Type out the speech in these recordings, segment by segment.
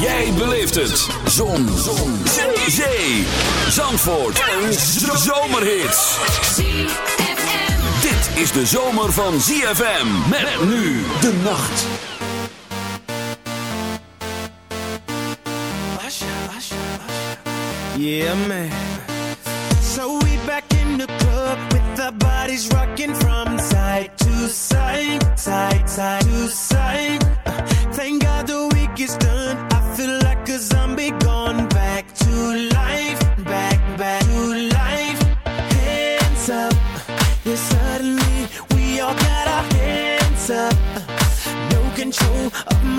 Jij beleeft het. Zon. Zon. Zee. Zee. Zandvoort. En zomerhits. Dit is de zomer van ZFM. Met, Met. nu de nacht. Yeah, man. So we back in the club with the bodies rocking from side to side, side, side to side. Thank God the week is done.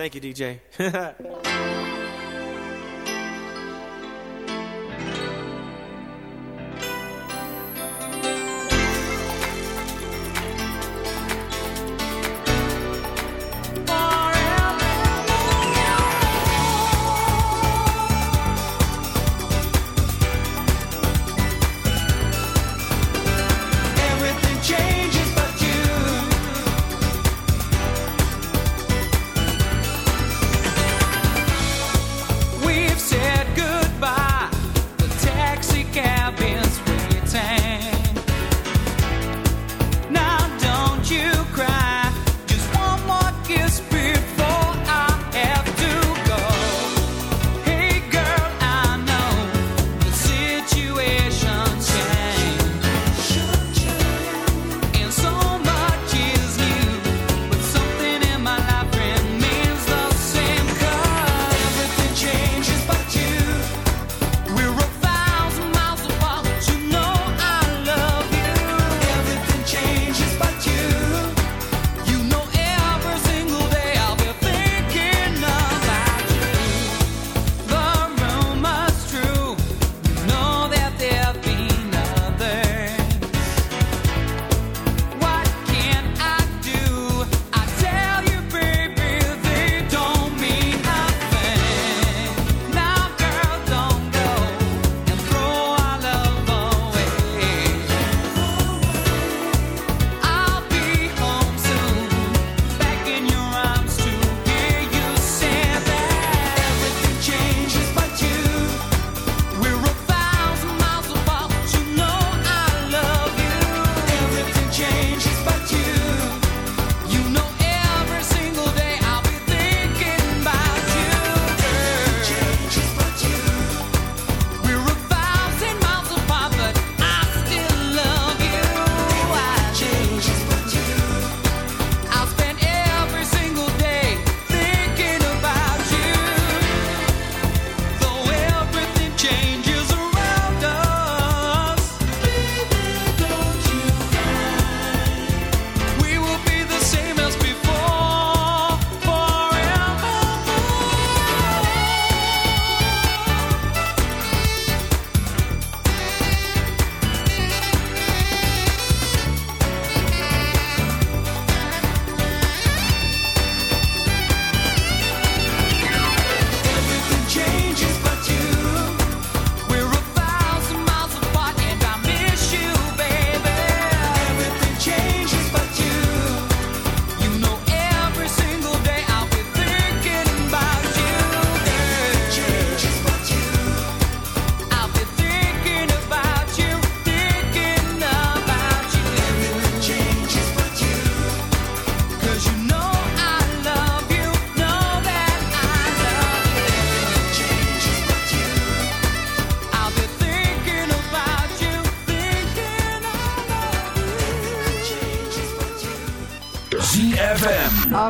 Thank you, DJ.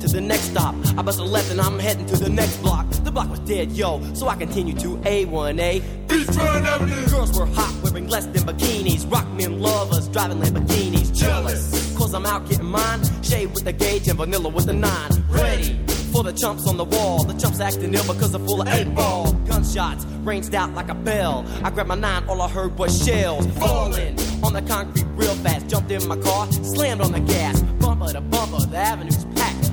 to the next stop. I bust a left and I'm heading to the next block. The block was dead, yo, so I continue to A1A. Beachfront Avenue. Girls were hot, wearing less than bikinis. Rock men lovers, driving Lamborghinis. Jealous, cause I'm out getting mine. Shade with the gauge and vanilla with the nine. Ready for the chumps on the wall. The chumps acting ill because they're full of eight ball. Gunshots ranged out like a bell. I grabbed my nine, all I heard was shells falling on the concrete real fast. Jumped in my car, slammed on the gas. Bumper to bumper, the avenue's.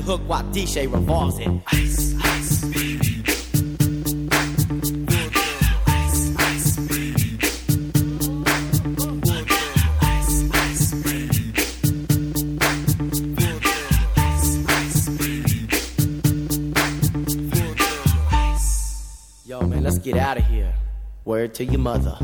the hook while DJ revolves it. Ice, ice, baby. Ice, ice, baby. Ice, ice, baby. Ice, ice, baby. Ice, Yo, man, let's get out of here. Word to your mother.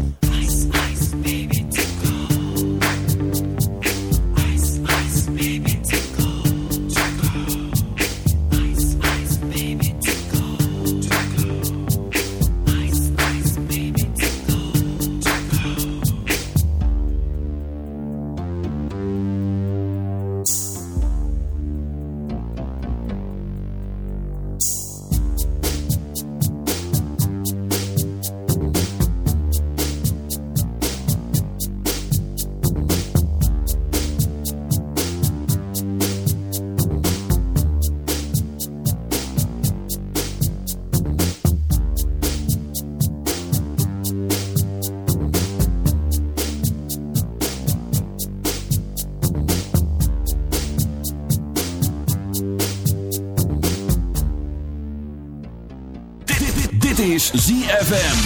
ZFM.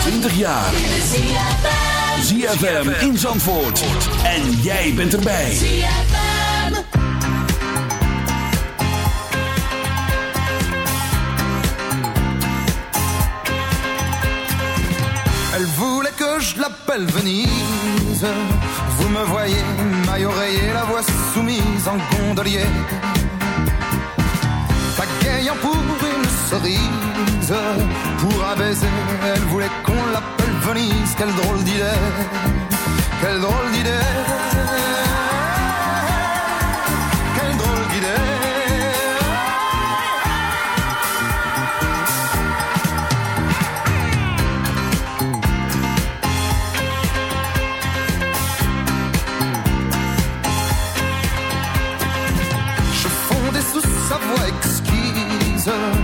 20 jaar. ZFM in Zandvoort. En jij bent erbij. Elle voulait que je l'appelle Venise. Vous me voyez, maille oreiller, la voix soumise en gondolier. Pagayant pour une cerise, pour un baiser, elle voulait qu'on l'appelle Venise. Quelle drôle d'idée, quelle drôle d'idée. Quelle drôle d'idée.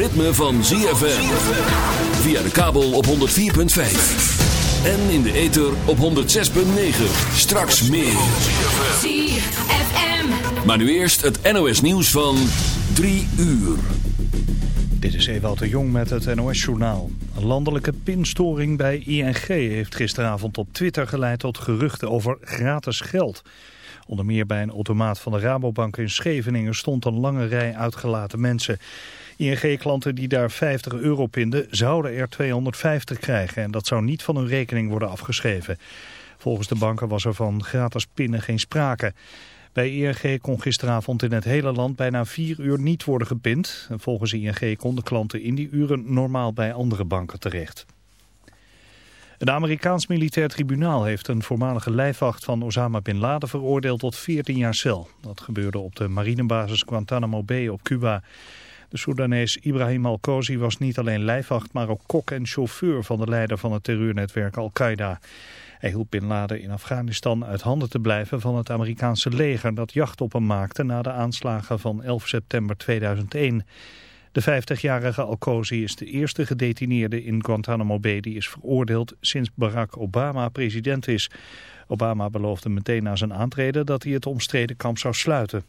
Ritme van ZFM. Via de kabel op 104.5. En in de ether op 106.9. Straks meer. ZFM. Maar nu eerst het NOS nieuws van 3 uur. Dit is Ewout de Jong met het NOS-journaal. Een landelijke pinstoring bij ING heeft gisteravond op Twitter geleid tot geruchten over gratis geld. Onder meer bij een automaat van de Rabobank in Scheveningen stond een lange rij uitgelaten mensen. ING-klanten die daar 50 euro pinden zouden er 250 krijgen en dat zou niet van hun rekening worden afgeschreven. Volgens de banken was er van gratis pinnen geen sprake. Bij ING kon gisteravond in het hele land bijna vier uur niet worden gepind. En volgens ING konden klanten in die uren normaal bij andere banken terecht. Een Amerikaans militair tribunaal heeft een voormalige lijfwacht van Osama Bin Laden veroordeeld tot 14 jaar cel. Dat gebeurde op de marinebasis Guantanamo Bay op Cuba. De Soedanees Ibrahim Al-Kozi was niet alleen lijfwacht, maar ook kok en chauffeur van de leider van het terreurnetwerk Al-Qaeda. Hij hielp Bin Laden in Afghanistan uit handen te blijven van het Amerikaanse leger dat jacht op hem maakte na de aanslagen van 11 september 2001. De 50-jarige Al-Kozi is de eerste gedetineerde in Guantanamo Bay die is veroordeeld sinds Barack Obama president is. Obama beloofde meteen na zijn aantreden dat hij het omstreden kamp zou sluiten.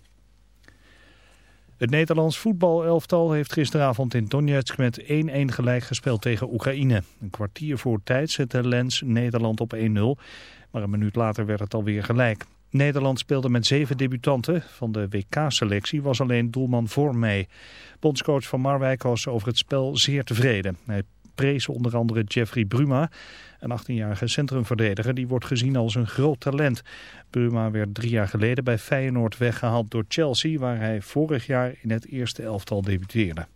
Het Nederlands voetbalelftal heeft gisteravond in Donetsk met 1-1 gelijk gespeeld tegen Oekraïne. Een kwartier voor tijd zette Lens Nederland op 1-0, maar een minuut later werd het alweer gelijk. Nederland speelde met zeven debutanten. Van de WK-selectie was alleen doelman Vorm mee. Bondscoach Van Marwijk was over het spel zeer tevreden. Hij prees onder andere Jeffrey Bruma, een 18-jarige centrumverdediger. Die wordt gezien als een groot talent. Bruma werd drie jaar geleden bij Feyenoord weggehaald door Chelsea... waar hij vorig jaar in het eerste elftal debuteerde.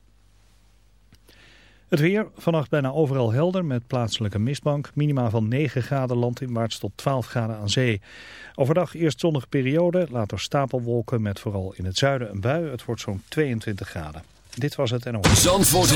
Het weer, vannacht bijna overal helder met plaatselijke mistbank. Minima van 9 graden landinwaarts tot 12 graden aan zee. Overdag eerst zonnige periode, later stapelwolken met vooral in het zuiden een bui. Het wordt zo'n 22 graden. Dit was het NOS. Zandvoort